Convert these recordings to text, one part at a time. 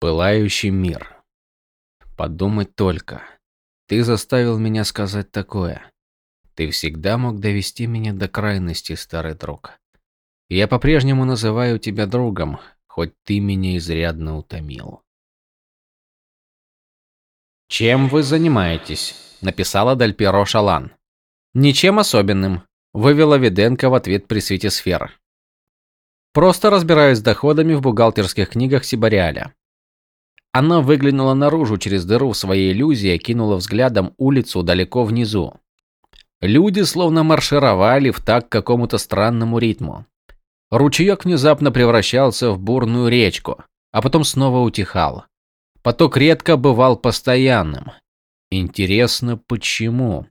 Пылающий мир. Подумать только. Ты заставил меня сказать такое. Ты всегда мог довести меня до крайности, старый друг. Я по-прежнему называю тебя другом, хоть ты меня изрядно утомил. «Чем вы занимаетесь?» – написала Дальперо Шалан. «Ничем особенным», – вывела Виденко в ответ при свете сфер. «Просто разбираюсь с доходами в бухгалтерских книгах Сибариаля». Она выглянула наружу через дыру в своей иллюзии и кинула взглядом улицу далеко внизу. Люди словно маршировали в такт какому-то странному ритму. Ручеек внезапно превращался в бурную речку, а потом снова утихал. Поток редко бывал постоянным. Интересно, почему?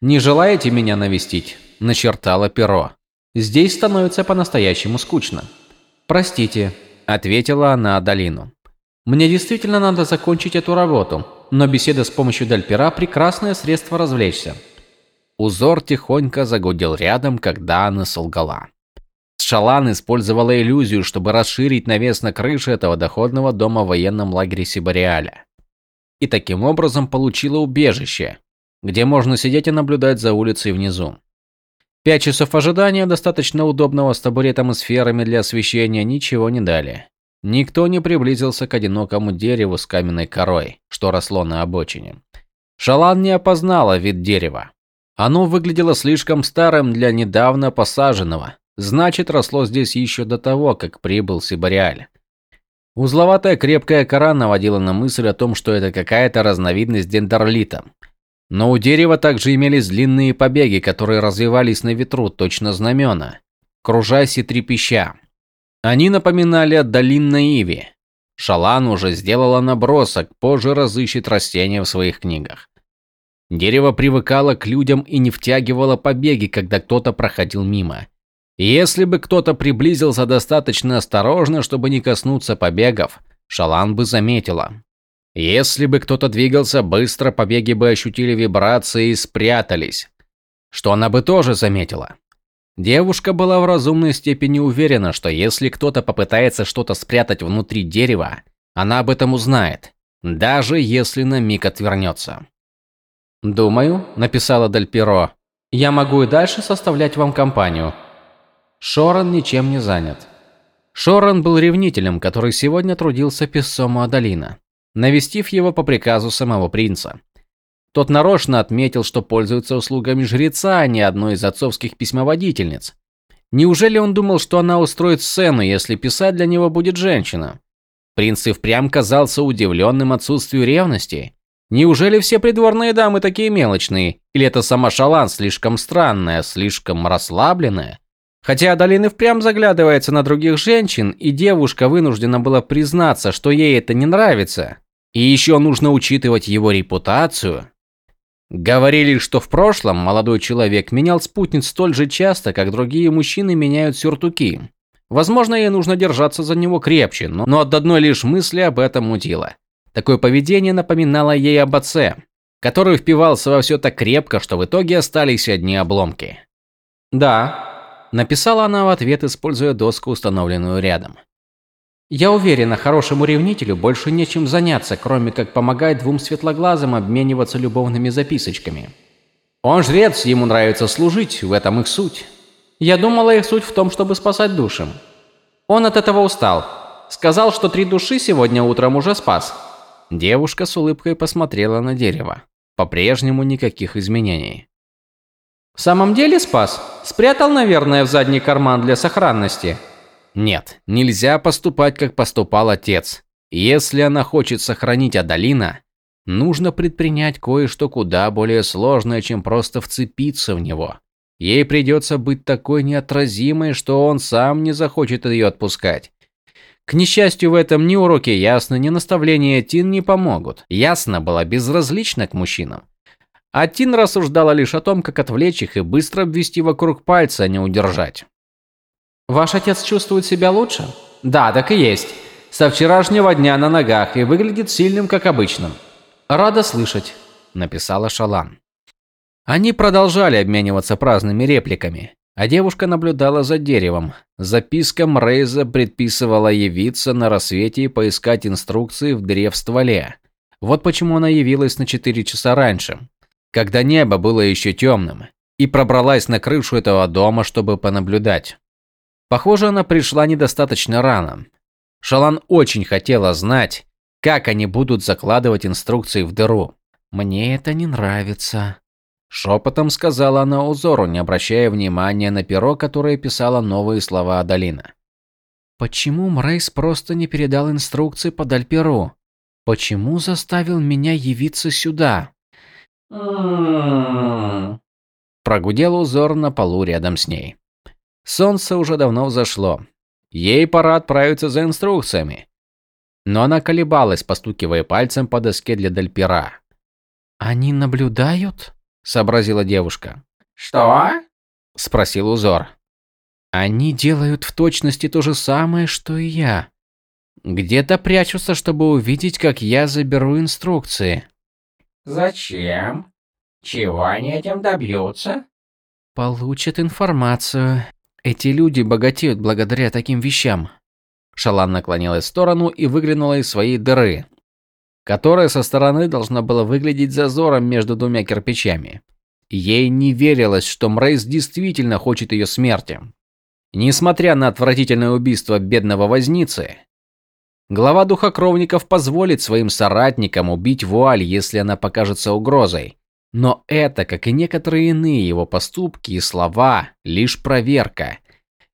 «Не желаете меня навестить?» – начертала перо. «Здесь становится по-настоящему скучно». «Простите», – ответила она Адалину. «Мне действительно надо закончить эту работу, но беседа с помощью Дальпера – прекрасное средство развлечься». Узор тихонько загудел рядом, когда она солгала. Шалан использовала иллюзию, чтобы расширить навес на крыше этого доходного дома в военном лагере Сибариаля. И таким образом получила убежище, где можно сидеть и наблюдать за улицей внизу. Пять часов ожидания, достаточно удобного с табуретом и сферами для освещения, ничего не дали. Никто не приблизился к одинокому дереву с каменной корой, что росло на обочине. Шалан не опознала вид дерева. Оно выглядело слишком старым для недавно посаженного, Значит, росло здесь еще до того, как прибыл Сибариаль. Узловатая крепкая кора наводила на мысль о том, что это какая-то разновидность дендерлита. Но у дерева также имелись длинные побеги, которые развивались на ветру, точно знамена, кружась и трепеща. Они напоминали о долинной иве. Шалан уже сделала набросок, позже разыщет растения в своих книгах. Дерево привыкало к людям и не втягивало побеги, когда кто-то проходил мимо. Если бы кто-то приблизился достаточно осторожно, чтобы не коснуться побегов, Шалан бы заметила. Если бы кто-то двигался быстро, побеги бы ощутили вибрации и спрятались. Что она бы тоже заметила. Девушка была в разумной степени уверена, что если кто-то попытается что-то спрятать внутри дерева, она об этом узнает, даже если на миг отвернется. «Думаю», – написала Дель Пиро, – «я могу и дальше составлять вам компанию, Шоран ничем не занят. Шоран был ревнителем, который сегодня трудился писцом Адалина, навестив его по приказу самого принца. Тот нарочно отметил, что пользуется услугами жреца, а не одной из отцовских письмоводительниц. Неужели он думал, что она устроит сцену, если писать для него будет женщина? Принц и впрямь казался удивленным отсутствию ревности. Неужели все придворные дамы такие мелочные? Или это сама Шалан слишком странная, слишком расслабленная? Хотя Адалин и впрямь заглядывается на других женщин, и девушка вынуждена была признаться, что ей это не нравится. И еще нужно учитывать его репутацию. Говорили, что в прошлом молодой человек менял спутниц столь же часто, как другие мужчины меняют сюртуки. Возможно, ей нужно держаться за него крепче, но, но от одной лишь мысли об этом мутило. Такое поведение напоминало ей об отце, который впивался во все так крепко, что в итоге остались одни обломки. Да, Написала она в ответ, используя доску, установленную рядом. Я уверена, хорошему ревнителю больше нечем заняться, кроме как помогать двум светлоглазым обмениваться любовными записочками. Он жрец, ему нравится служить, в этом их суть. Я думала, их суть в том, чтобы спасать души. Он от этого устал. Сказал, что три души сегодня утром уже спас. Девушка с улыбкой посмотрела на дерево. По-прежнему никаких изменений. В самом деле спас? Спрятал, наверное, в задний карман для сохранности. Нет, нельзя поступать, как поступал отец. Если она хочет сохранить Адалина, нужно предпринять кое-что куда более сложное, чем просто вцепиться в него. Ей придется быть такой неотразимой, что он сам не захочет ее отпускать. К несчастью, в этом ни уроки Ясно, ни наставления Тин не помогут. Ясно была безразлична к мужчинам. А Тин рассуждала лишь о том, как отвлечь их и быстро обвести вокруг пальца, а не удержать. «Ваш отец чувствует себя лучше?» «Да, так и есть. Со вчерашнего дня на ногах и выглядит сильным, как обычно». «Рада слышать», – написала Шалан. Они продолжали обмениваться праздными репликами. А девушка наблюдала за деревом. Записка Мрейза предписывала явиться на рассвете и поискать инструкции в дыре в стволе. Вот почему она явилась на 4 часа раньше, когда небо было еще темным, и пробралась на крышу этого дома, чтобы понаблюдать. Похоже, она пришла недостаточно рано. Шалан очень хотела знать, как они будут закладывать инструкции в дыру. «Мне это не нравится», – шепотом сказала она узору, не обращая внимания на перо, которое писало новые слова Адалина. «Почему Мрейс просто не передал инструкции под Альперу? Почему заставил меня явиться сюда?» Прогудел узор на полу рядом с ней. Солнце уже давно взошло. Ей пора отправиться за инструкциями. Но она колебалась, постукивая пальцем по доске для дальпера. «Они наблюдают?» – сообразила девушка. «Что?» – спросил узор. «Они делают в точности то же самое, что и я. Где-то прячутся, чтобы увидеть, как я заберу инструкции». «Зачем? Чего они этим добьются?» «Получат информацию. Эти люди богатеют благодаря таким вещам». Шалан наклонилась в сторону и выглянула из своей дыры, которая со стороны должна была выглядеть зазором между двумя кирпичами. Ей не верилось, что Мрейс действительно хочет ее смерти. Несмотря на отвратительное убийство бедного возницы, глава духокровников позволит своим соратникам убить Вуаль, если она покажется угрозой. Но это, как и некоторые иные его поступки и слова, лишь проверка.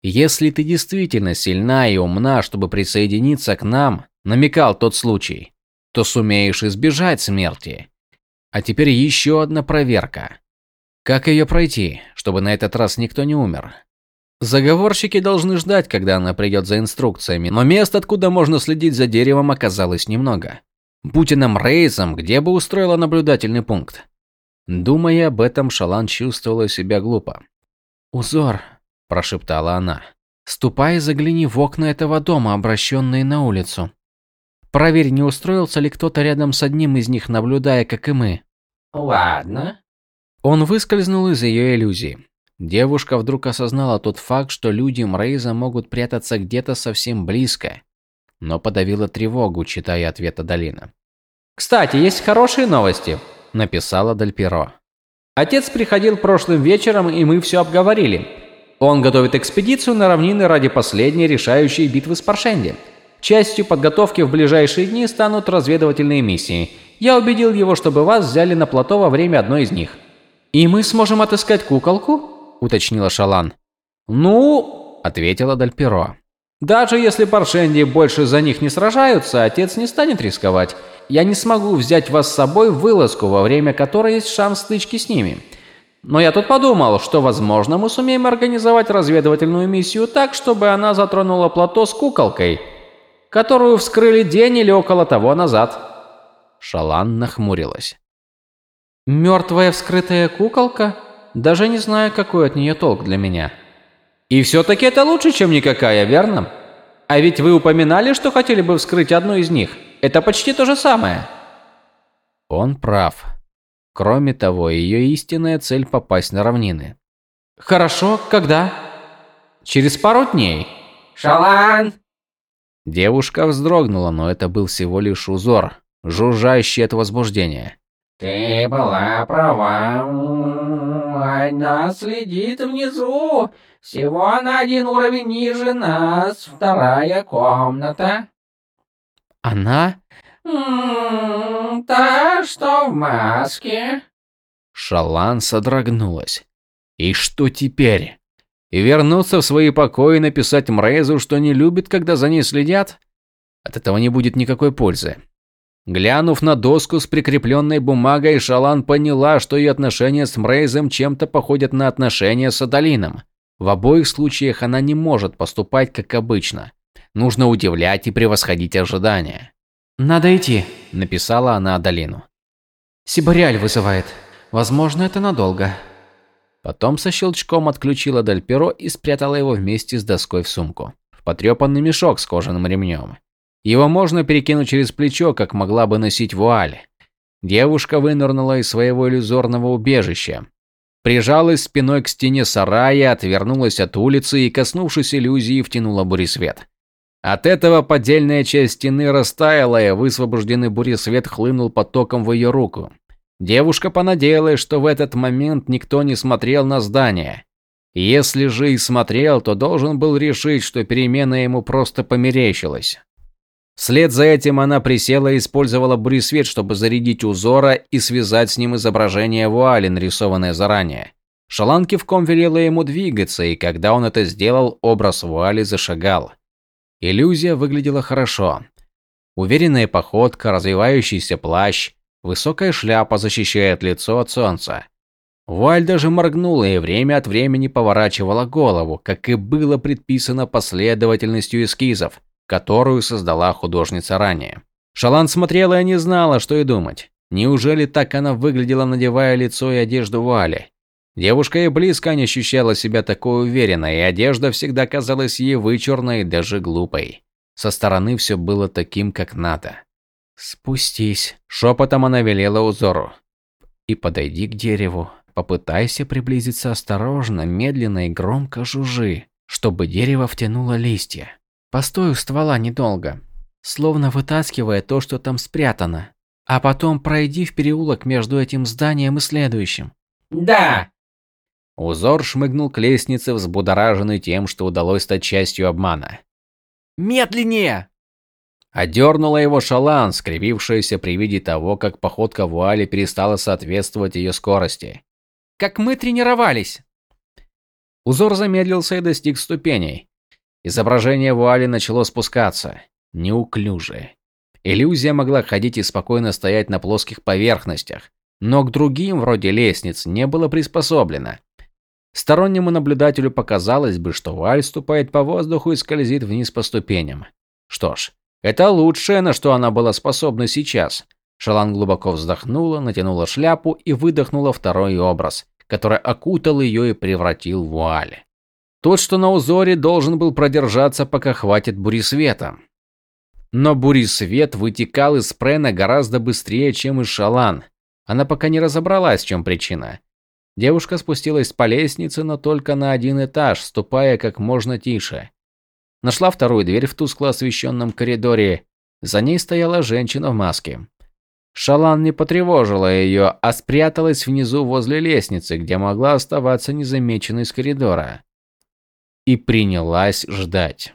Если ты действительно сильна и умна, чтобы присоединиться к нам, намекал тот случай, то сумеешь избежать смерти. А теперь еще одна проверка. Как ее пройти, чтобы на этот раз никто не умер? Заговорщики должны ждать, когда она придет за инструкциями, но мест, откуда можно следить за деревом, оказалось немного. Будь она Мрейзом, где бы устроила наблюдательный пункт? Думая об этом, Шалан чувствовала себя глупо. «Узор», – прошептала она, – «ступай и загляни в окна этого дома, обращенные на улицу. Проверь, не устроился ли кто-то рядом с одним из них, наблюдая, как и мы. Ладно. Он выскользнул из ее иллюзии. Девушка вдруг осознала тот факт, что люди Мрейза могут прятаться где-то совсем близко, но подавила тревогу, читая ответ Адалина. «Кстати, есть хорошие новости», – написала Дальперо. «Отец приходил прошлым вечером, и мы все обговорили. Он готовит экспедицию на равнины ради последней решающей битвы с Паршенди. Частью подготовки в ближайшие дни станут разведывательные миссии. Я убедил его, чтобы вас взяли на плато во время одной из них. «И мы сможем отыскать куколку?» – уточнила Шалан. «Ну...» – ответила Дальперо. «Даже если Паршенди больше за них не сражаются, отец не станет рисковать. Я не смогу взять вас с собой в вылазку, во время которой есть шанс стычки с ними. Но я тут подумал, что, возможно, мы сумеем организовать разведывательную миссию так, чтобы она затронула плато с куколкой» которую вскрыли день или около того назад. Шалан нахмурилась. Мертвая вскрытая куколка? Даже не знаю, какой от нее толк для меня. И все-таки это лучше, чем никакая, верно? А ведь вы упоминали, что хотели бы вскрыть одну из них. Это почти то же самое. Он прав. Кроме того, ее истинная цель попасть на равнины. Хорошо, когда? Через пару дней. Шалан, Девушка вздрогнула, но это был всего лишь узор, жужжащий от возбуждения. «Ты была права. Она следит внизу. Всего на один уровень ниже нас. Вторая комната». «Она?» «Та, что в маске». Шалан содрогнулась. «И что теперь?» И вернуться в свои покои и написать Мрейзу, что не любит, когда за ней следят? От этого не будет никакой пользы. Глянув на доску с прикрепленной бумагой, Шалан поняла, что ее отношения с Мрейзом чем-то походят на отношения с Адалином. В обоих случаях она не может поступать как обычно. Нужно удивлять и превосходить ожидания. «Надо идти», – написала она Адалину. «Сибариаль вызывает. Возможно, это надолго». Потом со щелчком отключила Дальперо и спрятала его вместе с доской в сумку. В потрепанный мешок с кожаным ремнем. Его можно перекинуть через плечо, как могла бы носить вуаль. Девушка вынырнула из своего иллюзорного убежища. Прижалась спиной к стене сарая, отвернулась от улицы и, коснувшись иллюзии, втянула буресвет. От этого поддельная часть стены растаяла, и высвобожденный буресвет хлынул потоком в ее руку. Девушка понадеялась, что в этот момент никто не смотрел на здание. Если же и смотрел, то должен был решить, что перемена ему просто померещилась. Вслед за этим она присела и использовала буресвет, чтобы зарядить узора и связать с ним изображение вуали, нарисованное заранее. Шалан кивком велела ему двигаться, и когда он это сделал, образ вуали зашагал. Иллюзия выглядела хорошо. Уверенная походка, развивающийся плащ, высокая шляпа защищает лицо от солнца. Вуаль даже моргнула и время от времени поворачивала голову, как и было предписано последовательностью эскизов, которую создала художница ранее. Шалан смотрела и не знала, что и думать. Неужели так она выглядела, надевая лицо и одежду Вуали? Девушка и близко не ощущала себя такой уверенной, и одежда всегда казалась ей вычурной и даже глупой. Со стороны все было таким, как надо. «Спустись», – шепотом она велела узору. «И подойди к дереву. Попытайся приблизиться осторожно, медленно и громко жужжи, чтобы дерево втянуло листья. Постой у ствола недолго, словно вытаскивая то, что там спрятано. А потом пройди в переулок между этим зданием и следующим. Да, Узор шмыгнул к лестнице, взбудораженный тем, что удалось стать частью обмана. «Медленнее!» Одернула его шалан, скривившаяся при виде того, как походка вуали перестала соответствовать ее скорости. «Как мы тренировались!» Узор замедлился и достиг ступеней. Изображение вуали начало спускаться. Неуклюже. Иллюзия могла ходить и спокойно стоять на плоских поверхностях, но к другим, вроде лестниц, не было приспособлено. Стороннему наблюдателю показалось бы, что Валь ступает по воздуху и скользит вниз по ступеням. Что ж, это лучшее, на что она была способна сейчас. Шалан глубоко вздохнула, натянула шляпу и выдохнула второй образ, который окутал ее и превратил в вуаль. Тот, что на узоре, должен был продержаться, пока хватит буресвета. Но буресвет вытекал из Прена гораздо быстрее, чем из Шалан. Она пока не разобралась, в чем причина. Девушка спустилась по лестнице, но только на один этаж, ступая как можно тише. Нашла вторую дверь в тускло освещенном коридоре. За ней стояла женщина в маске. Шалан не потревожила ее, а спряталась внизу возле лестницы, где могла оставаться незамеченной из коридора. И принялась ждать.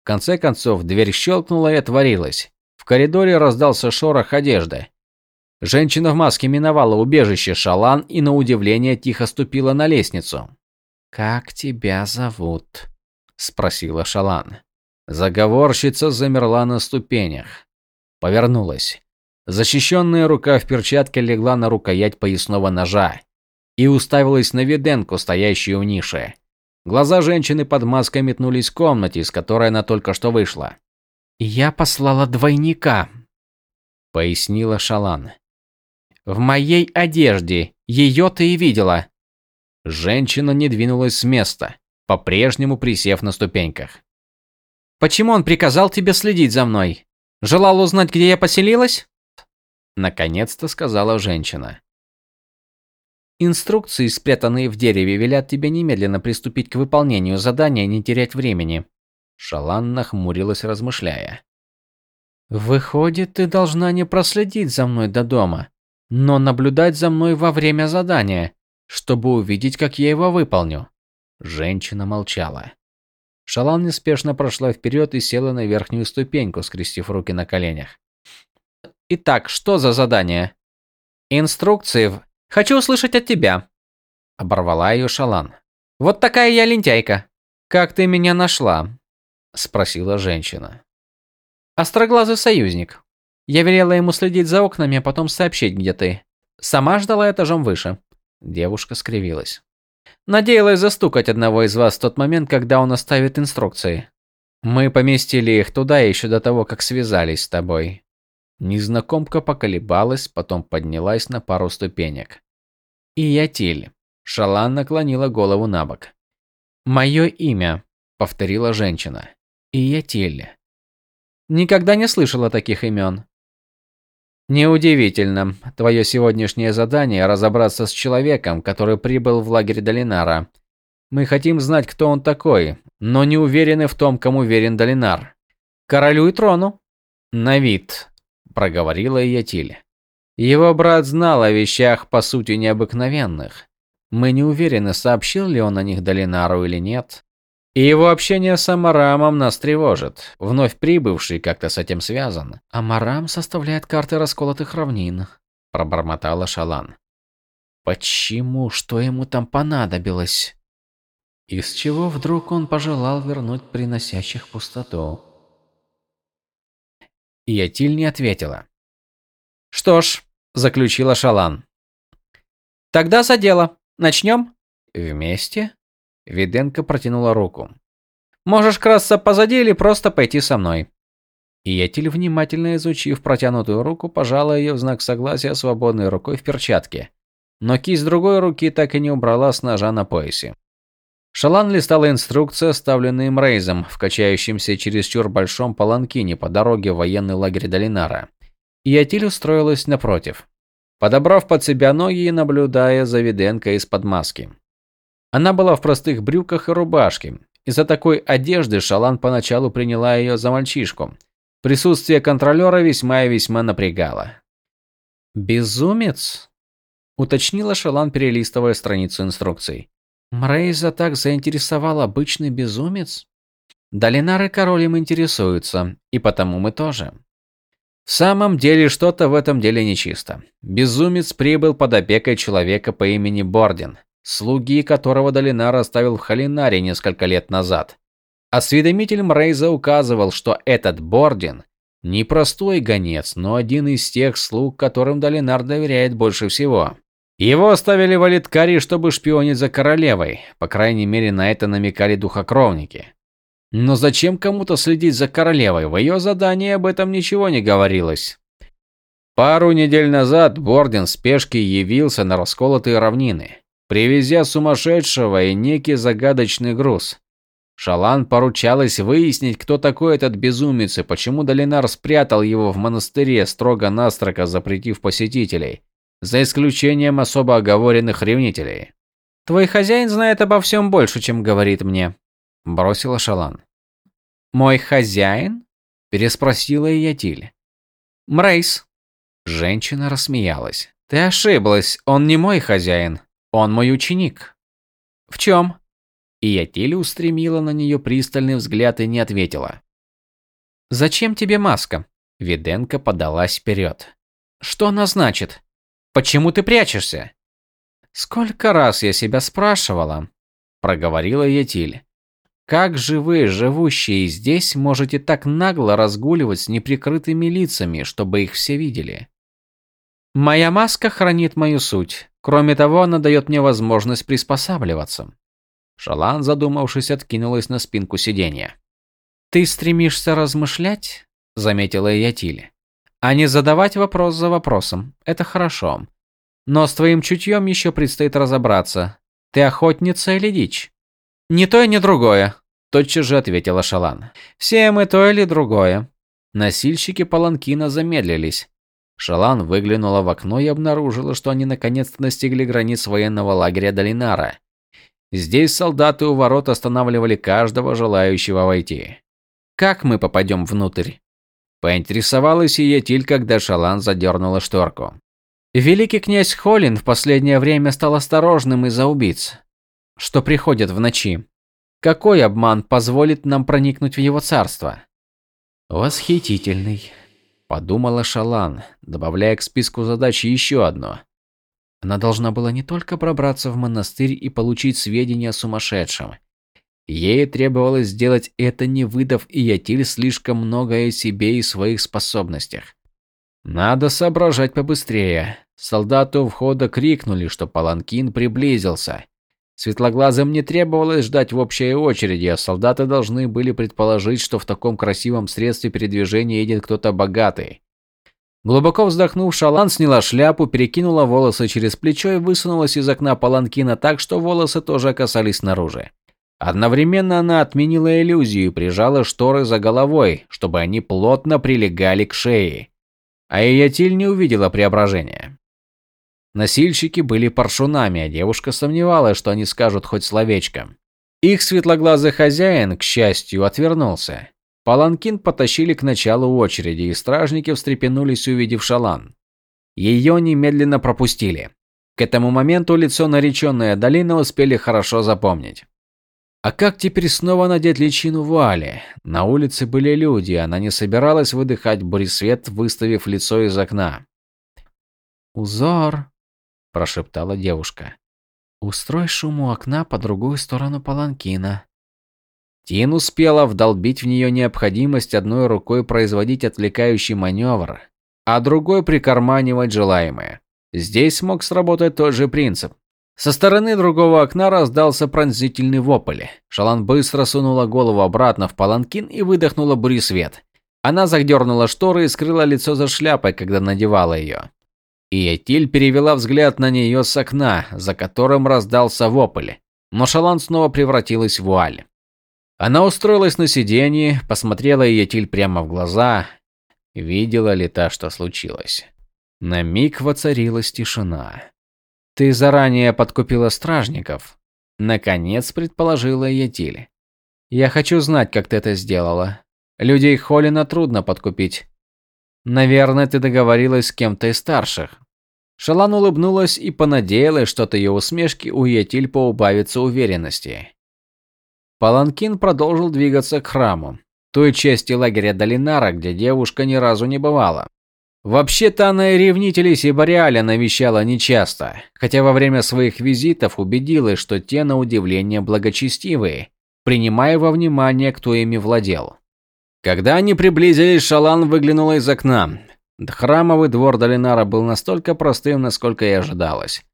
В конце концов, дверь щелкнула и отворилась. В коридоре раздался шорох одежды. Женщина в маске миновала убежище Шалан и на удивление тихо ступила на лестницу. «Как тебя зовут?» – спросила Шалан. Заговорщица замерла на ступенях. Повернулась. Защищенная рука в перчатке легла на рукоять поясного ножа и уставилась на Виденку, стоящую в нише. Глаза женщины под маской метнулись в комнате, из которой она только что вышла. «Я послала двойника», – пояснила Шалан. В моей одежде. Ее ты и видела. Женщина не двинулась с места, по-прежнему присев на ступеньках. Почему он приказал тебе следить за мной? Желал узнать, где я поселилась? Наконец-то сказала женщина. Инструкции, спрятанные в дереве, велят тебе немедленно приступить к выполнению задания и не терять времени. Шалан нахмурилась, размышляя. Выходит, ты должна не проследить за мной до дома, но наблюдать за мной во время задания, чтобы увидеть, как я его выполню. Женщина молчала. Шалан неспешно прошла вперед и села на верхнюю ступеньку, скрестив руки на коленях. Итак, что за задание? Инструкции. В... Хочу услышать от тебя. Оборвала ее Шалан. Вот такая я лентяйка. Как ты меня нашла? Спросила женщина. Остроглазый союзник. Я велела ему следить за окнами, а потом сообщить, где ты. Сама ждала этажом выше. Девушка скривилась. Надеялась застукать одного из вас в тот момент, когда он оставит инструкции. Мы поместили их туда еще до того, как связались с тобой. Незнакомка поколебалась, потом поднялась на пару ступенек. И. Шалан наклонила голову на бок. «Мое имя», — повторила женщина. И. Никогда не слышала таких имен. Неудивительно. Твое сегодняшнее задание – разобраться с человеком, который прибыл в лагерь Долинара. Мы хотим знать, кто он такой, но не уверены в том, кому верен Долинар. Королю и трону. На вид, проговорила Ятиль. Его брат знал о вещах по сути необыкновенных. Мы не уверены, сообщил ли он о них Долинару или нет. И его общение с Амарамом нас тревожит. Вновь прибывший как-то с этим связан. Амарам составляет карты расколотых равнин, пробормотала Шалан. Почему? Что ему там понадобилось? Из чего вдруг он пожелал вернуть приносящих пустоту? Ятиль не ответила. Что ж, заключила Шалан. Тогда за дело. Начнем? Вместе? Виденко протянула руку. «Можешь красться позади или просто пойти со мной». И Ятиль, внимательно изучив протянутую руку, пожала ее в знак согласия свободной рукой в перчатке. Но кисть другой руки так и не убрала с ножа на поясе. Шалан листала инструкции, оставленные им Рейзом в качающемся чересчур большом паланкине по дороге в военный лагерь Долинара. И Ятиль устроилась напротив, подобрав под себя ноги и наблюдая за Виденко из-под маски. Она была в простых брюках и рубашке. Из-за такой одежды Шалан поначалу приняла ее за мальчишку. Присутствие контролера весьма и весьма напрягало. «Безумец?» – уточнила Шалан, перелистывая страницу инструкций. «Мрейза так заинтересовал обычный безумец?» «Долинары король им интересуются, и потому мы тоже». В самом деле, что-то в этом деле нечисто. Безумец прибыл под опекой человека по имени Бордин – слуги которого Долинар оставил в Халинаре несколько лет назад. Осведомитель Мрейза указывал, что этот Бордин не простой гонец, но один из тех слуг, которым Долинар доверяет больше всего. Его оставили в Алиткаре, чтобы шпионить за королевой, по крайней мере на это намекали духокровники. Но зачем кому-то следить за королевой? В ее задании об этом ничего не говорилось. Пару недель назад Бордин в спешке явился на расколотые равнины привезя сумасшедшего и некий загадочный груз. Шалан поручалась выяснить, кто такой этот безумец и почему Долинар спрятал его в монастыре, строго-настрого запретив посетителей, за исключением особо оговоренных ревнителей. «Твой хозяин знает обо всем больше, чем говорит мне», – бросила Шалан. «Мой хозяин?» – переспросила Ятиль. «Мрейс». Женщина рассмеялась. «Ты ошиблась, он не мой хозяин. Он мой ученик. В чем? И Ятиль устремила на нее пристальный взгляд и не ответила. Зачем тебе маска? Виденко подалась вперед. Что она значит? Почему ты прячешься? Сколько раз я себя спрашивала, проговорила Ятиль. Как же вы, живущие здесь, можете так нагло разгуливать с неприкрытыми лицами, чтобы их все видели? Моя маска хранит мою суть. Кроме того, она дает мне возможность приспосабливаться. Шалан, задумавшись, откинулась на спинку сиденья. «Ты стремишься размышлять?» – заметила Ятили. «А не задавать вопрос за вопросом. Это хорошо. Но с твоим чутьем еще предстоит разобраться. Ты охотница или дичь?» «Ни то ни другое», – тотчас же ответила Шалан. «Все мы то или другое». Носильщики паланкина замедлились. Шалан выглянула в окно и обнаружила, что они наконец-то достигли границ военного лагеря Долинара. Здесь солдаты у ворот останавливали каждого желающего войти. «Как мы попадем внутрь?» Поинтересовалась Иетиль, когда Шалан задернула шторку. Великий князь Холин в последнее время стал осторожным из-за убийц, что приходят в ночи. Какой обман позволит нам проникнуть в его царство? Восхитительный, Подумала Шалан, добавляя к списку задач еще одно. Она должна была не только пробраться в монастырь и получить сведения о сумасшедшем. Ей требовалось сделать это, не выдав Иятиль слишком многое себе и своих способностях. Надо соображать побыстрее. Солдаты у входа крикнули, что Паланкин приблизился. Светлоглазым не требовалось ждать в общей очереди, а солдаты должны были предположить, что в таком красивом средстве передвижения едет кто-то богатый. Глубоко вздохнув, Шалан сняла шляпу, перекинула волосы через плечо и высунулась из окна паланкина так, что волосы тоже оказались снаружи. Одновременно она отменила иллюзию и прижала шторы за головой, чтобы они плотно прилегали к шее. а Иятиль не увидела преображения. Носильщики были паршунами, а девушка сомневалась, что они скажут хоть словечко. Их светлоглазый хозяин, к счастью, отвернулся. Паланкин потащили к началу очереди, и стражники встрепенулись, увидев шалан. Ее немедленно пропустили. К этому моменту лицо нареченной Адалина успели хорошо запомнить. А как теперь снова надеть личину вуали? На улице были люди, она не собиралась выдыхать буресвет, выставив лицо из окна. «Узор», – прошептала девушка. «Устрой шум у окна по другую сторону паланкина». Тин успела вдолбить в нее необходимость одной рукой производить отвлекающий маневр, а другой прикарманивать желаемое. Здесь мог сработать тот же принцип. Со стороны другого окна раздался пронзительный вопль. Шалан быстро сунула голову обратно в паланкин и выдохнула буресвет. Она задернула шторы и скрыла лицо за шляпой, когда надевала ее. И Этиль перевела взгляд на нее с окна, за которым раздался вопль. Но Шалан снова превратилась в вуаль. Она устроилась на сиденье, посмотрела Этиль прямо в глаза. Видела ли та, что случилось? На миг воцарилась тишина. «Ты заранее подкупила стражников?» Наконец предположила Етиль. «Я хочу знать, как ты это сделала. Людей Холина трудно подкупить. Наверное, ты договорилась с кем-то из старших». Шалан улыбнулась и понадеялась, что от ее усмешки у Етиль поубавится уверенности. Паланкин продолжил двигаться к храму, той части лагеря Долинара, где девушка ни разу не бывала. Вообще-то она и ревнителей Сибариаля навещала нечасто, хотя во время своих визитов убедилась, что те на удивление благочестивые, принимая во внимание, кто ими владел. Когда они приблизились, Шалан выглянула из окна. Храмовый двор Долинара был настолько простым, насколько и ожидалось.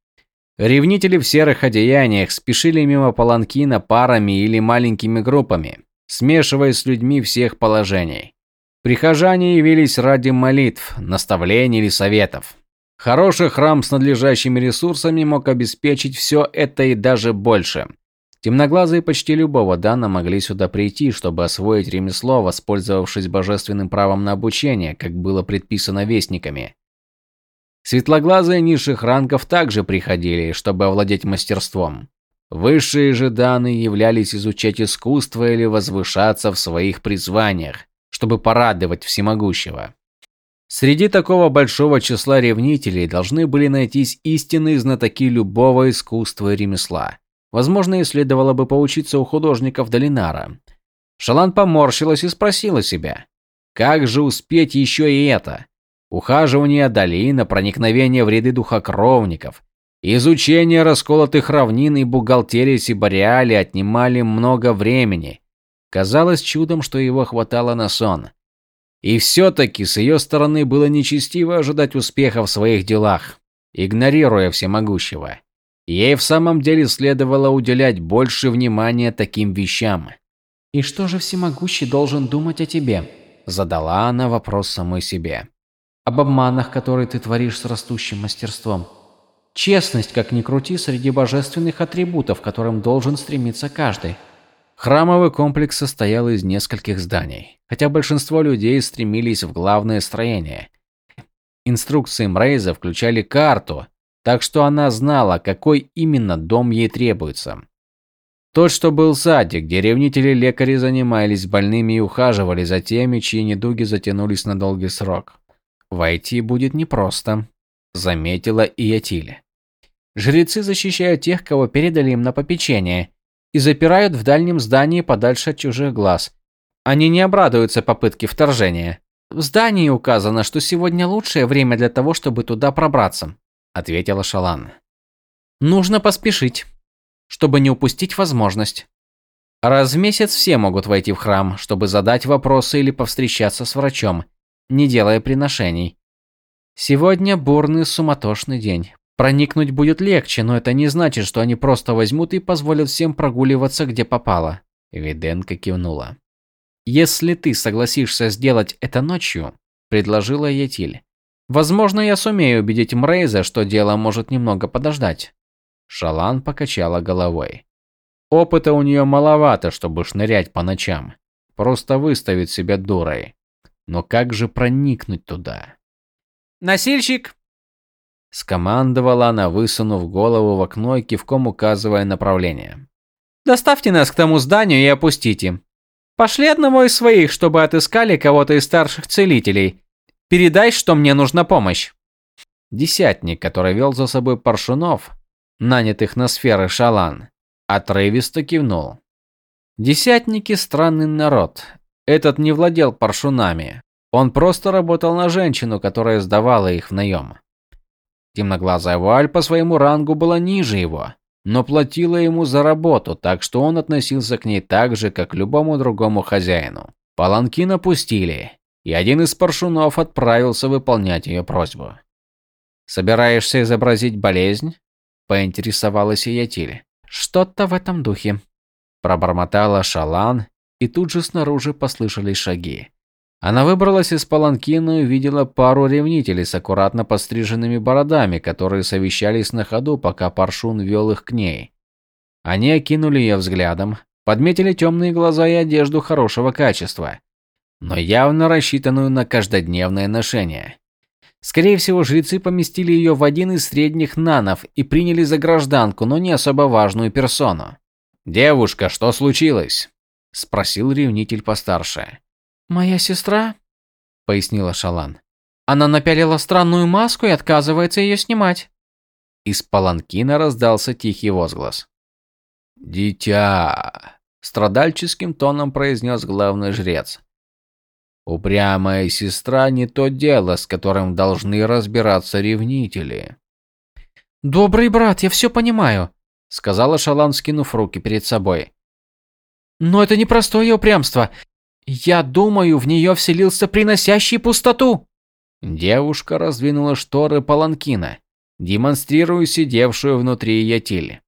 Ревнители в серых одеяниях спешили мимо паланкина парами или маленькими группами, смешиваясь с людьми всех положений. Прихожане явились ради молитв, наставлений или советов. Хороший храм с надлежащими ресурсами мог обеспечить все это и даже больше. Темноглазые почти любого дана могли сюда прийти, чтобы освоить ремесло, воспользовавшись божественным правом на обучение, как было предписано вестниками. Светлоглазые низших рангов также приходили, чтобы овладеть мастерством. Высшие же даны являлись изучать искусство или возвышаться в своих призваниях, чтобы порадовать всемогущего. Среди такого большого числа ревнителей должны были найтись истинные знатоки любого искусства и ремесла. Возможно, и следовало бы поучиться у художников Долинара. Шалан поморщилась и спросила себя, как же успеть еще и это? Ухаживание долина, проникновение в ряды духокровников, изучение расколотых равнин и бухгалтерия Сибариали отнимали много времени, Казалось чудом, что его хватало на сон. И все-таки с ее стороны было нечестиво ожидать успеха в своих делах, игнорируя всемогущего. Ей в самом деле следовало уделять больше внимания таким вещам. «И что же всемогущий должен думать о тебе?» Задала она вопрос самой себе. «Об обманах, которые ты творишь с растущим мастерством. Честность, как ни крути, среди божественных атрибутов, к которым должен стремиться каждый. Храмовый комплекс состоял из нескольких зданий, хотя большинство людей стремились в главное строение. Инструкции Мрейза включали карту, так что она знала, какой именно дом ей требуется. Тот, что был саде, где ревнители-лекари занимались больными и ухаживали за теми, чьи недуги затянулись на долгий срок. Войти будет непросто, заметила Иятиль. Жрецы защищают тех, кого передали им на попечение, и запирают в дальнем здании подальше от чужих глаз. Они не обрадуются попытке вторжения. В здании указано, что сегодня лучшее время для того, чтобы туда пробраться, ответила Шалан. Нужно поспешить, чтобы не упустить возможность. Раз в месяц все могут войти в храм, чтобы задать вопросы или повстречаться с врачом, не делая приношений. Сегодня бурный суматошный день. Проникнуть будет легче, но это не значит, что они просто возьмут и позволят всем прогуливаться, где попало. Виденко кивнула. Если ты согласишься сделать это ночью, предложила Етиль. Возможно, я сумею убедить Мрейза, что дело может немного подождать. Шалан покачала головой. Опыта у нее маловато, чтобы шнырять по ночам. Просто выставить себя дурой. Но как же проникнуть туда? Носильщик!» Скомандовала она, высунув голову в окно и кивком указывая направление. «Доставьте нас к тому зданию и опустите. Пошли одного из своих, чтобы отыскали кого-то из старших целителей. Передай, что мне нужна помощь». Десятник, который вел за собой паршунов, нанятых на сферы шалан, отрывисто кивнул. Десятники – странный народ. Этот не владел паршунами. Он просто работал на женщину, которая сдавала их в наем. Темноглазая Валь по своему рангу была ниже его, но платила ему за работу, так что он относился к ней так же, как к любому другому хозяину. Паланкин опустили, и один из паршунов отправился выполнять ее просьбу. «Собираешься изобразить болезнь?» – поинтересовалась Иятиль. «Что-то в этом духе», – пробормотала Шалан, и тут же снаружи послышались шаги. Она выбралась из паланкина и увидела пару ревнителей с аккуратно постриженными бородами, которые совещались на ходу, пока Паршун вел их к ней. Они окинули ее взглядом, подметили темные глаза и одежду хорошего качества, но явно рассчитанную на каждодневное ношение. Скорее всего, жрецы поместили ее в один из средних нанов и приняли за гражданку, но не особо важную персону. «Девушка, что случилось?» – спросил ревнитель постарше. «Моя сестра», — пояснила Шалан. «Она напялила странную маску и отказывается ее снимать». Из паланкина раздался тихий возглас. «Дитя!» – страдальческим тоном произнес главный жрец. Упрямая сестра не то дело, с которым должны разбираться ревнители. «Добрый брат, я все понимаю», — сказала Шалан, скинув руки перед собой. «Но это не простое упрямство. Я думаю, в нее вселился приносящий пустоту». Девушка раздвинула шторы паланкина, демонстрируя сидевшую внутри Ятиль.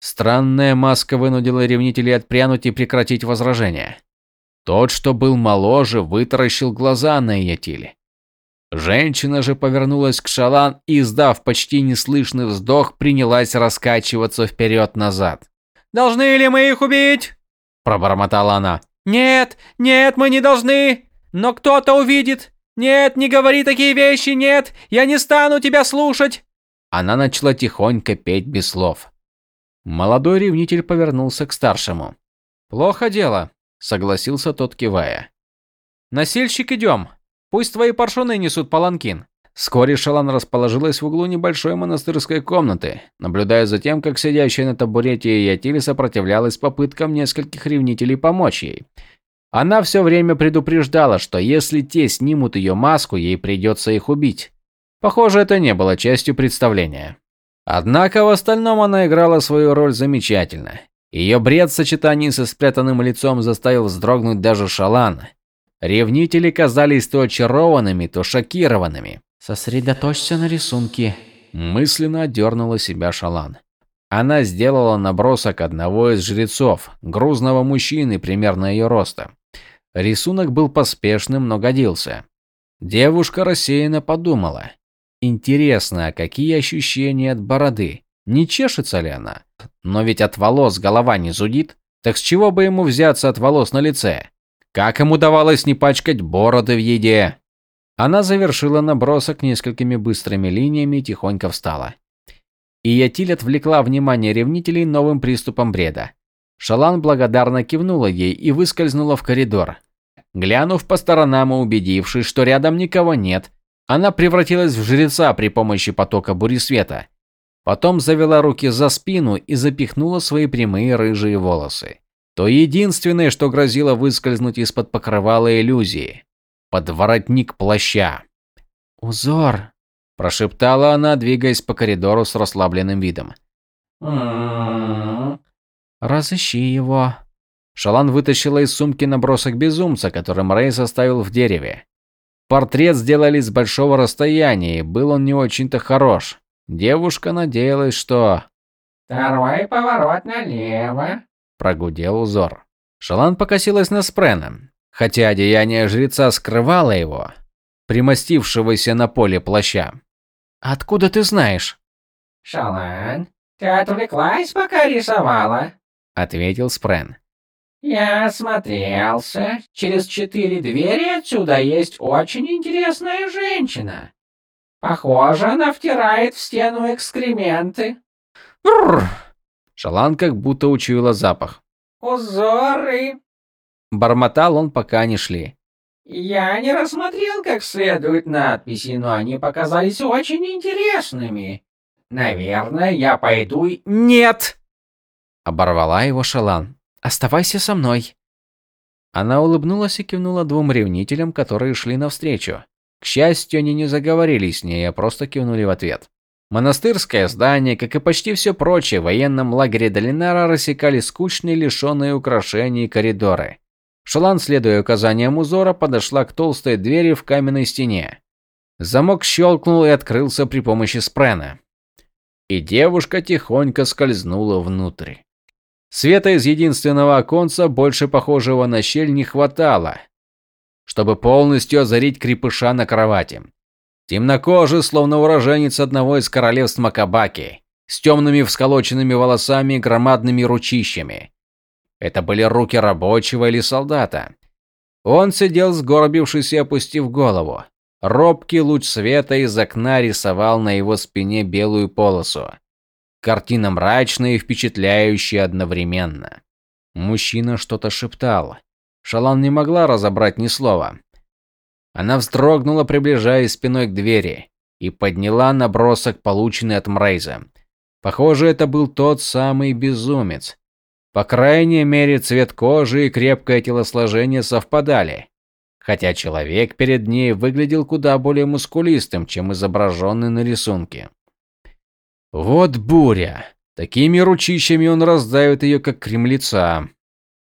Странная маска вынудила ревнителей отпрянуть и прекратить возражения. Тот, что был моложе, вытаращил глаза на Ятиле. Женщина же повернулась к Шалан и, издав почти неслышный вздох, принялась раскачиваться вперед-назад. «Должны ли мы их убить?» – пробормотала она. «Нет, нет, мы не должны! Но кто-то увидит! Нет, не говори такие вещи, нет! Я не стану тебя слушать!» Она начала тихонько петь без слов. Молодой ревнитель повернулся к старшему. «Плохо дело», согласился тот, кивая. Насильщик, идем. Пусть твои паршуны несут паланкин. Вскоре Шалан расположилась в углу небольшой монастырской комнаты, наблюдая за тем, как сидящая на табурете Ятили сопротивлялась попыткам нескольких ревнителей помочь ей. Она все время предупреждала, что если те снимут ее маску, ей придется их убить. Похоже, это не было частью представления. Однако в остальном она играла свою роль замечательно. Ее бред в сочетании со спрятанным лицом заставил вздрогнуть даже Шалан. Ревнители казались то очарованными, то шокированными. «Сосредоточься на рисунке», – мысленно отдернула себя Шалан. Она сделала набросок одного из жрецов, грузного мужчины примерно ее роста. Рисунок был поспешным, но годился. Девушка рассеянно подумала. Интересно, а какие ощущения от бороды? Не чешется ли она? Но ведь от волос голова не зудит. Так с чего бы ему взяться от волос на лице? Как ему удавалось не пачкать бороды в еде? Она завершила набросок несколькими быстрыми линиями и тихонько встала. И Ятиль отвлекла внимание ревнителей новым приступом бреда. Шалан благодарно кивнула ей и выскользнула в коридор. Глянув по сторонам и убедившись, что рядом никого нет, она превратилась в жреца при помощи потока буресвета. Потом завела руки за спину и запихнула свои прямые рыжие волосы. То единственное, что грозило выскользнуть из-под покрывала иллюзии. Под воротник плаща. «Узор!» – прошептала она, двигаясь по коридору с расслабленным видом. «Разыщи его!» Шалан вытащила из сумки набросок безумца, которым Рейс оставил в дереве. Портрет сделали с большого расстояния, и был он не очень-то хорош. Девушка надеялась, что... «Второй поворот налево», – прогудел узор. Шалан покосилась на Спрена, хотя одеяние жреца скрывало его, примостившегося на поле плаща. «Откуда ты знаешь?» «Шалан, ты отвлеклась, пока рисовала?» – ответил Спрен. «Я осмотрелся. Через четыре двери отсюда есть очень интересная женщина. Похоже, она втирает в стену экскременты. Бррр. Шалан как будто учуяла запах. Узоры. Бормотал он, пока они шли. Я не рассмотрел как следует надписи, но они показались очень интересными. Наверное, я пойду и... Нет! Оборвала его Шалан. Оставайся со мной. Она улыбнулась и кивнула двум ревнителям, которые шли навстречу. К счастью, они не заговорили с ней, а просто кивнули в ответ. Монастырское здание, как и почти все прочее в военном лагере Долинара, рассекали скучные, лишенные украшений коридоры. Шалан, следуя указаниям узора, подошла к толстой двери в каменной стене. Замок щелкнул и открылся при помощи спрена. И девушка тихонько скользнула внутрь. Света из единственного оконца, больше похожего на щель, не хватало, чтобы полностью озарить крепыша на кровати. Темнокожий, словно уроженец одного из королевств Макабаки, с темными всколоченными волосами и громадными ручищами. Это были руки рабочего или солдата. Он сидел сгорбившись и опустив голову. Робкий луч света из окна рисовал на его спине белую полосу. Картина мрачная и впечатляющая одновременно. Мужчина что-то шептал. Шалан не могла разобрать ни слова. Она вздрогнула, приближаясь спиной к двери, и подняла набросок, полученный от Мрейза. Похоже, это был тот самый безумец, по крайней мере, цвет кожи и крепкое телосложение совпадали, хотя человек перед ней выглядел куда более мускулистым, чем изображенный на рисунке. Вот буря. Такими ручищами он раздавит ее, как кремлеца.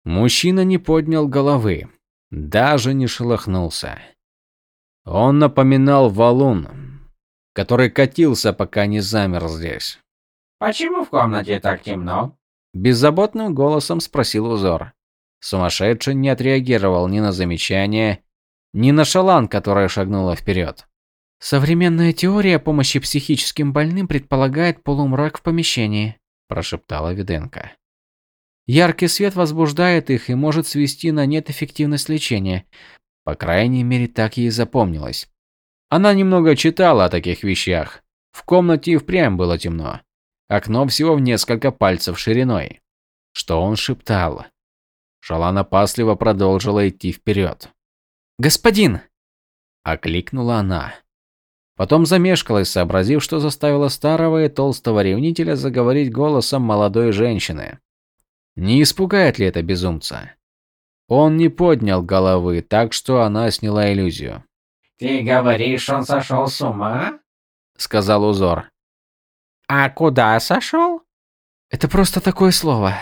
Мужчина не поднял головы, даже не шелохнулся. Он напоминал валун, который катился, пока не замер здесь. Почему в комнате так темно? Беззаботным голосом спросил узор. Сумасшедший не отреагировал ни на замечание, ни на шалан, которая шагнула вперед. «Современная теория помощи психическим больным предполагает полумрак в помещении», – прошептала Виденко. «Яркий свет возбуждает их и может свести на нет эффективность лечения. По крайней мере, так ей запомнилось. Она немного читала о таких вещах. В комнате и впрямь было темно. Окно всего в несколько пальцев шириной. Что он шептал? Шалан опасливо продолжила идти вперед. «Господин!» – окликнула она. Потом замешкалась, сообразив, что заставила старого и толстого ревнителя заговорить голосом молодой женщины. Не испугает ли это безумца? Он не поднял головы, так что она сняла иллюзию. «Ты говоришь, он сошел с ума?» – сказал узор. «А куда сошел?» «Это просто такое слово.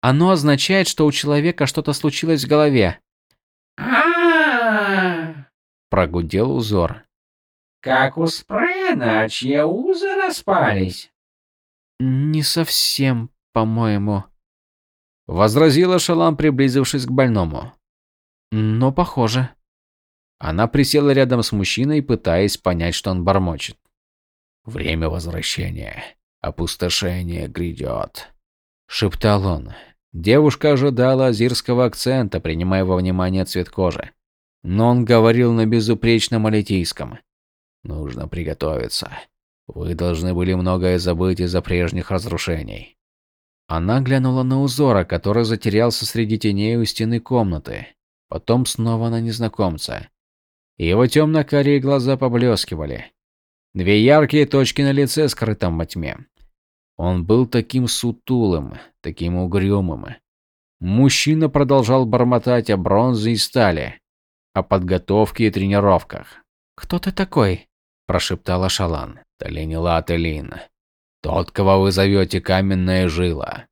Оно означает, что у человека что-то случилось в голове». А-а-а! Прогудел узор. Как у Спрена, чьи узы распались. «Не совсем, по-моему», — возразила Шалам, приблизившись к больному. «Но похоже». Она присела рядом с мужчиной, пытаясь понять, что он бормочет. Время возвращения. Опустошение грядет. Шептал он. Девушка ожидала азирского акцента, принимая во внимание цвет кожи. Но он говорил на безупречном алитийском. Нужно приготовиться. Вы должны были многое забыть из-за прежних разрушений. Она глянула на узора, который затерялся среди теней у стены комнаты. Потом снова на незнакомца. Его темно-карие глаза поблескивали. Две яркие точки на лице, скрытом во тьме. Он был таким сутулым, таким угрюмым. Мужчина продолжал бормотать о бронзе и стали, о подготовке и тренировках. «Кто ты такой?» – прошептала Шалан. «Талинила Телин. Тот, кого вы зовете Каменная Жила».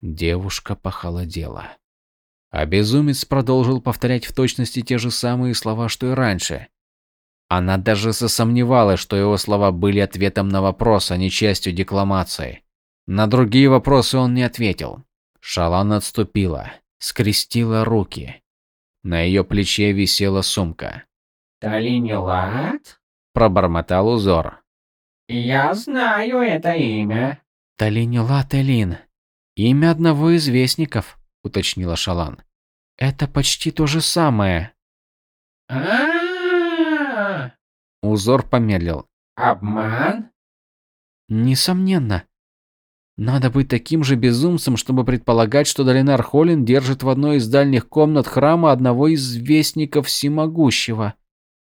Девушка похолодела. А безумец продолжил повторять в точности те же самые слова, что и раньше. Она даже засомневалась, что его слова были ответом на вопрос, а не частью декламации. На другие вопросы он не ответил. Шалан отступила, скрестила руки. На ее плече висела сумка. «Талинилат?» – пробормотал узор. «Я знаю это имя». «Талинилат Элин. Имя одного из вестников», – уточнила Шалан. «Это почти то же самое». А-а-а! Узор помедлил. Обман? Несомненно. Надо быть таким же безумцем, чтобы предполагать, что Долинар Холлин держит в одной из дальних комнат храма одного из вестников всемогущего.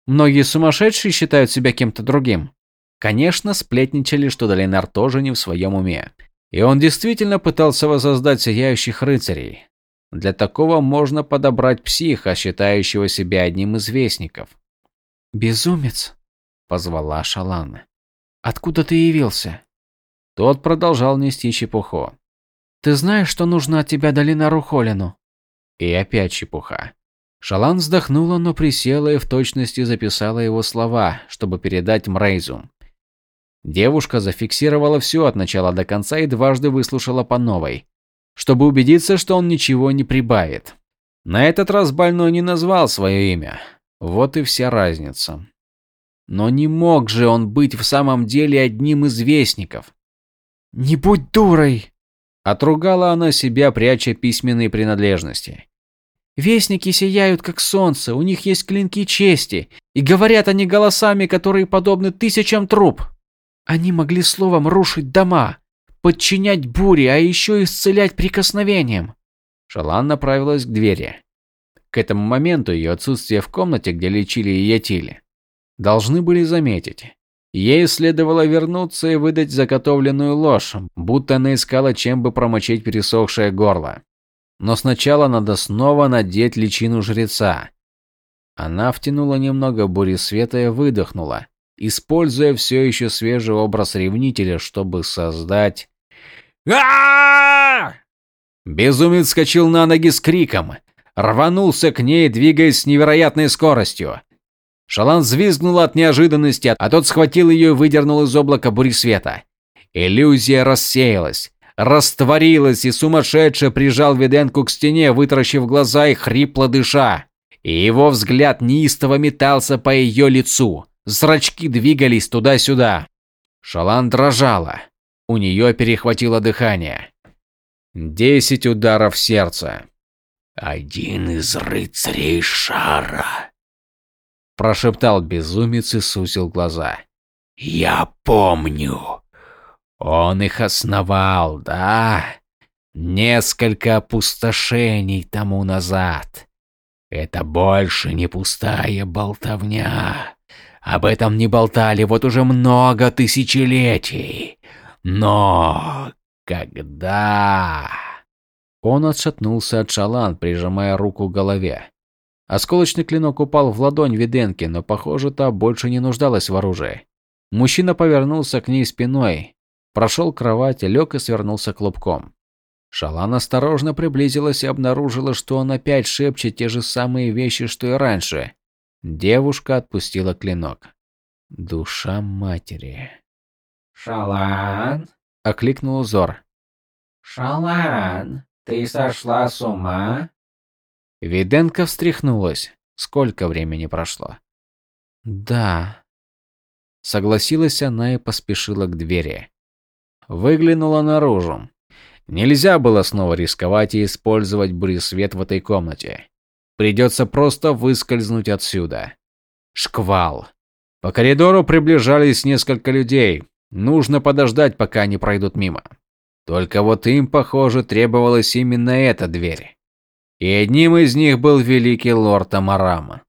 Многие сумасшедшие считают себя кем-то другим. Конечно, сплетничали, что Долинар тоже не в своем уме. И он действительно пытался воссоздать сияющих рыцарей. Для такого можно подобрать психа, считающего себя одним из вестников. «Безумец!» – позвала Шалана. «Откуда ты явился?» Тот продолжал нести чепуху. «Ты знаешь, что нужно от тебя Долинару Холину?» И опять чепуха. Шалан вздохнула, но присела и в точности записала его слова, чтобы передать Мрейзу. Девушка зафиксировала все от начала до конца и дважды выслушала по новой, чтобы убедиться, что он ничего не прибавит. На этот раз больной не назвал свое имя. Вот и вся разница. Но не мог же он быть в самом деле одним из вестников. «Не будь дурой!» Отругала она себя, пряча письменные принадлежности. «Вестники сияют, как солнце, у них есть клинки чести, и говорят они голосами, которые подобны тысячам труб. Они могли словом рушить дома, подчинять бури, а еще исцелять прикосновением. Шалан направилась к двери. К этому моменту ее отсутствие в комнате, где лечили и ятили, должны были заметить. Ей следовало вернуться и выдать заготовленную ложь, будто она искала чем бы промочить пересохшее горло. Но сначала надо снова надеть личину жреца. Она втянула немного бури света и выдохнула используя все еще свежий образ ревнителя, чтобы создать... а Безумец скочил на ноги с криком, рванулся к ней, двигаясь с невероятной скоростью. Шалан взвизгнула от неожиданности, а тот схватил ее и выдернул из облака бури света. Иллюзия рассеялась, растворилась, и сумасшедший прижал Виденку к стене, вытаращив глаза и хрипло дыша. И его взгляд неистово метался по ее лицу. Зрачки двигались туда-сюда. Шалан дрожала. У нее перехватило дыхание. Десять ударов сердца. «Один из рыцарей шара», – прошептал безумец и сузил глаза. «Я помню. Он их основал, да? Несколько опустошений тому назад. Это больше не пустая болтовня. Об этом не болтали вот уже много тысячелетий. Но когда... Он отшатнулся от шалан, прижимая руку к голове. Осколочный клинок упал в ладонь Виденки, но, похоже, та больше не нуждалась в оружии. Мужчина повернулся к ней спиной, прошел к кровати, лег и свернулся клубком. Шалан осторожно приблизилась и обнаружила, что он опять шепчет те же самые вещи, что и раньше. Девушка отпустила клинок. Душа матери. «Шалан?» – окликнул Зор. «Шалан, ты сошла с ума?» Виденко встряхнулась. Сколько времени прошло? «Да». Согласилась она и поспешила к двери. Выглянула наружу. Нельзя было снова рисковать и использовать буресвет в этой комнате. Придется просто выскользнуть отсюда. Шквал. По коридору приближались несколько людей. Нужно подождать, пока они пройдут мимо. Только вот им, похоже, требовалась именно эта дверь. И одним из них был великий лорд Амарама.